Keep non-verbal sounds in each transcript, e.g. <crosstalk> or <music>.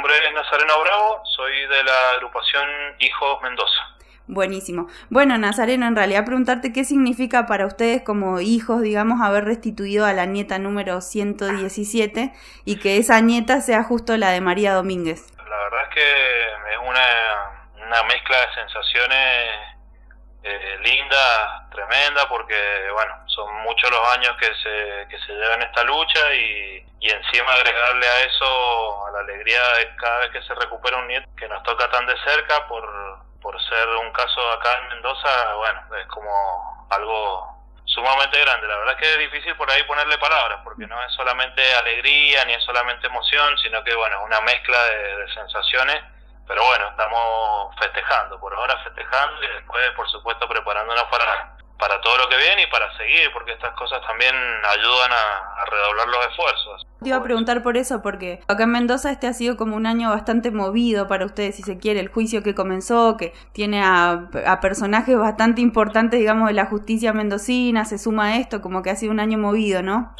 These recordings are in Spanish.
nombre es Nazareno Bravo, soy de la agrupación Hijos Mendoza. Buenísimo. Bueno, Nazareno, en realidad preguntarte qué significa para ustedes como hijos, digamos, haber restituido a la nieta número 117 y que esa nieta sea justo la de María Domínguez. La verdad es que es una, una mezcla de sensaciones eh, linda, tremenda, porque bueno, son muchos los años que se, que se llevan esta lucha y, y encima agregarle a eso a la alegría de cada vez que se recupera un nieto que nos toca tan de cerca por, por ser un caso acá en Mendoza, bueno, es como algo sumamente grande. La verdad es que es difícil por ahí ponerle palabras, porque no es solamente alegría ni es solamente emoción, sino que bueno, una mezcla de, de sensaciones pero bueno, estamos festejando, por ahora festejando y después, por supuesto, preparándonos para, para todo lo que viene y para seguir, porque estas cosas también ayudan a, redoblar los esfuerzos. Te iba a preguntar por eso, porque acá en Mendoza este ha sido como un año bastante movido para ustedes, si se quiere, el juicio que comenzó, que tiene a, a personajes bastante importantes, digamos, de la justicia mendocina, se suma a esto, como que ha sido un año movido, ¿no?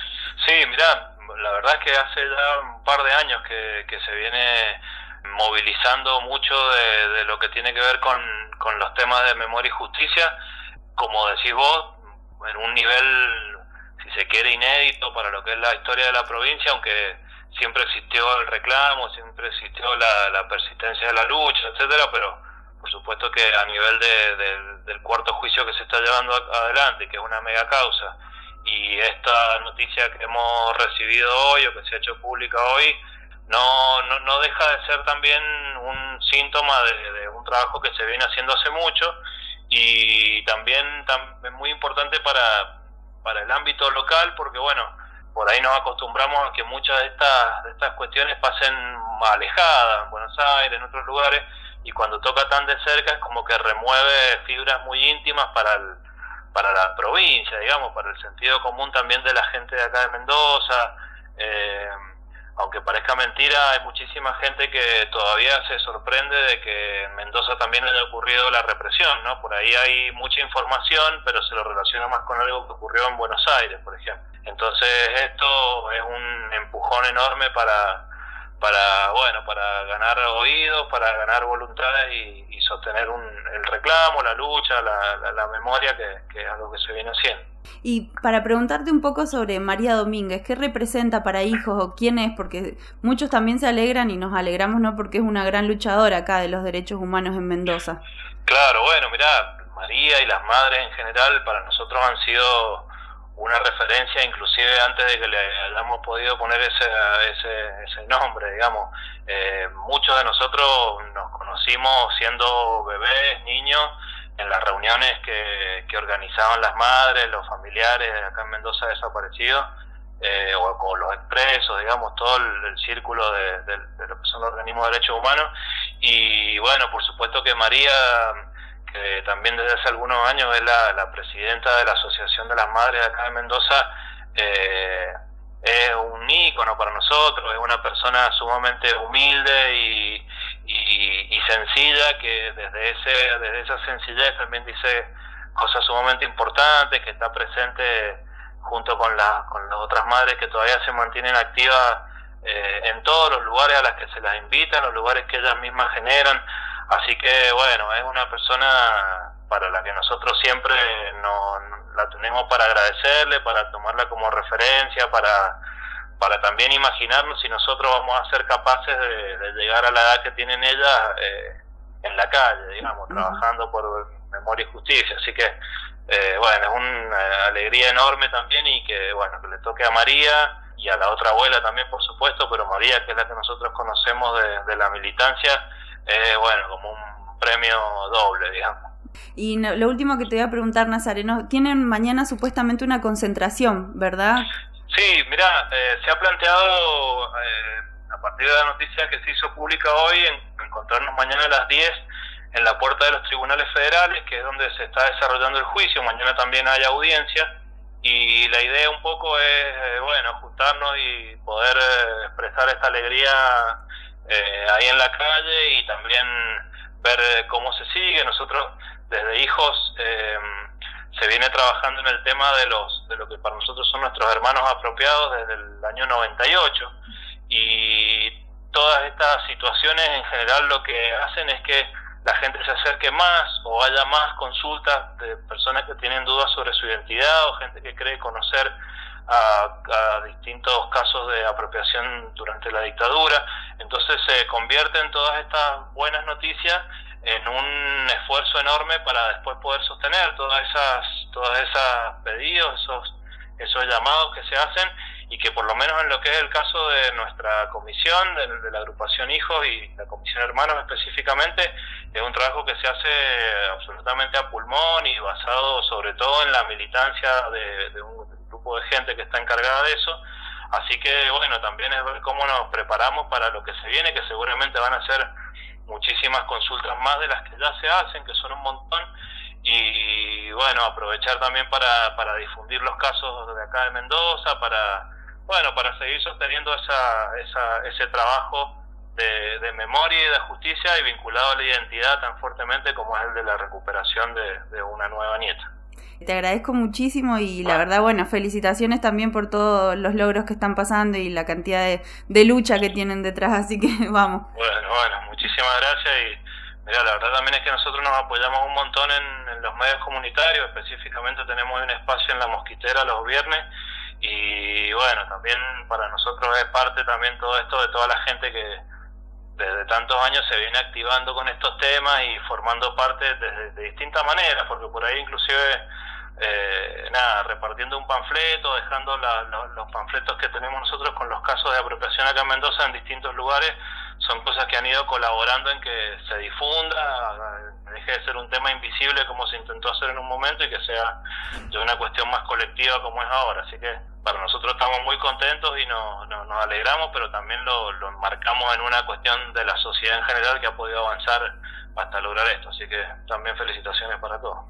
Sí, mira, la verdad es que hace ya un par de años que, que se viene movilizando mucho de, lo que tiene que ver con, con, los temas de memoria y justicia, como decís vos, en un nivel, si se quiere, inédito para lo que es la historia de la provincia, aunque siempre existió el reclamo, siempre existió la, persistencia de la lucha, etcétera, pero por supuesto que a nivel de, del cuarto juicio que se está llevando adelante, que es una mega causa, y esta noticia que hemos recibido hoy o que se ha hecho pública hoy, no, no, no deja de ser también un síntoma de, un trabajo que se viene haciendo hace mucho y también es muy importante para, para el ámbito local porque bueno, por ahí nos acostumbramos a que muchas de estas, de estas cuestiones pasen alejadas en Buenos Aires, en otros lugares, y cuando toca tan de cerca es como que remueve fibras muy íntimas para el, para la provincia, digamos, para el sentido común también de la gente de acá de Mendoza. Eh, mentira, hay muchísima gente que todavía se sorprende de que en Mendoza también haya ocurrido la represión, ¿no? Por ahí hay mucha información, pero se lo relaciona más con algo que ocurrió en Buenos Aires, por ejemplo. Entonces esto es un empujón enorme para, para bueno, para ganar oídos, para ganar voluntades y, sostener un, el reclamo, la lucha, la, la, memoria, que, que es algo que se viene haciendo. Y para preguntarte un poco sobre María Domínguez, ¿qué representa para hijos o quién es? Porque muchos también se alegran y nos alegramos, ¿no? Porque es una gran luchadora acá de los derechos humanos en Mendoza. Claro, bueno, mira, María y las madres en general para nosotros han sido una referencia, inclusive antes de que le hayamos podido poner ese, ese, nombre, digamos. Eh, muchos de nosotros nos conocimos siendo bebés, niños, en las reuniones que, que organizaban las madres, los familiares acá en Mendoza desaparecidos, eh, o con los expresos, digamos, todo el, círculo de, lo que son los organismos de derechos humanos. Y bueno, por supuesto que María, que también desde hace algunos años es la, presidenta de la Asociación de las Madres acá en Mendoza, eh, es un ícono para nosotros, es una persona sumamente humilde y, y, sencilla que desde ese desde esa sencillez también dice cosas sumamente importantes, que está presente junto con, la, con las otras madres que todavía se mantienen activas eh, en todos los lugares a las que se las invitan, los lugares que ellas mismas generan. Así que bueno, es una persona para la que nosotros siempre no, la tenemos para agradecerle, para tomarla como referencia, para, para también imaginarnos si nosotros vamos a ser capaces de, llegar a la edad que tienen ellas eh, en la calle, digamos, trabajando por memoria y justicia. Así que, eh, bueno, es una alegría enorme también y que, bueno, que le toque a María y a la otra abuela también, por supuesto, pero María, que es la que nosotros conocemos de, de la militancia, es, bueno, como un premio doble, digamos. Y lo último que te voy a preguntar, Nazareno, tienen mañana supuestamente una concentración, ¿verdad? Sí, mira, eh, se ha planteado eh, a partir de la noticia que se hizo pública hoy en encontrarnos mañana a las 10 en la puerta de los tribunales federales, que es donde se está desarrollando el juicio. Mañana también hay audiencia y la idea un poco es, eh, bueno, juntarnos y poder expresar esta alegría ahí en la calle y también ver cómo se sigue. Nosotros desde hijos eh, se viene trabajando en el tema de los de lo que para nosotros son nuestros hermanos apropiados desde el año 98 y todas estas situaciones en general lo que hacen es que la gente se acerque más o haya más consultas de personas que tienen dudas sobre su identidad o gente que cree conocer a, distintos casos de apropiación durante la dictadura. Entonces se convierten todas estas buenas noticias en un esfuerzo enorme para después poder sostener todas esas, todas esas pedidos, esos, esos llamados que se hacen y que por lo menos en lo que es el caso de nuestra comisión, de, la agrupación Hijos y la comisión Hermanos específicamente, es un trabajo que se hace absolutamente a pulmón y basado sobre todo en la militancia de, un grupo de gente que está encargada de eso. Así que bueno, también es ver cómo nos preparamos para lo que se viene, que seguramente van a ser muchísimas consultas más de las que ya se hacen, que son un montón, y bueno, aprovechar también para, para difundir los casos de acá de Mendoza, para bueno, para seguir sosteniendo esa, esa, ese trabajo de, memoria y de justicia y vinculado a la identidad tan fuertemente como es el de la recuperación de una nueva nieta. Te agradezco muchísimo y la verdad, bueno, felicitaciones también por todos los logros que están pasando y la cantidad de, de lucha que tienen detrás, <laughs> así que vamos. Bueno, bueno, muchísimas gracias y mira, la verdad también es que nosotros nos apoyamos un montón en, en los medios comunitarios, específicamente tenemos un espacio en la Mosquitera los viernes y bueno, también para nosotros es parte también todo esto de toda la gente que desde tantos años se viene activando con estos temas y formando parte de, de distintas maneras, porque por ahí inclusive eh, nada, repartiendo un panfleto, dejando los panfletos que tenemos nosotros con los casos de apropiación acá en Mendoza en distintos lugares, son cosas que han ido colaborando en que se difunda, deje de ser un tema invisible como se intentó hacer en un momento y que sea de una cuestión más colectiva como es ahora. Así que para nosotros estamos muy contentos y nos, nos, alegramos, pero también lo, lo enmarcamos en una cuestión de la sociedad en general que ha podido avanzar hasta lograr esto. Así que también felicitaciones para todos.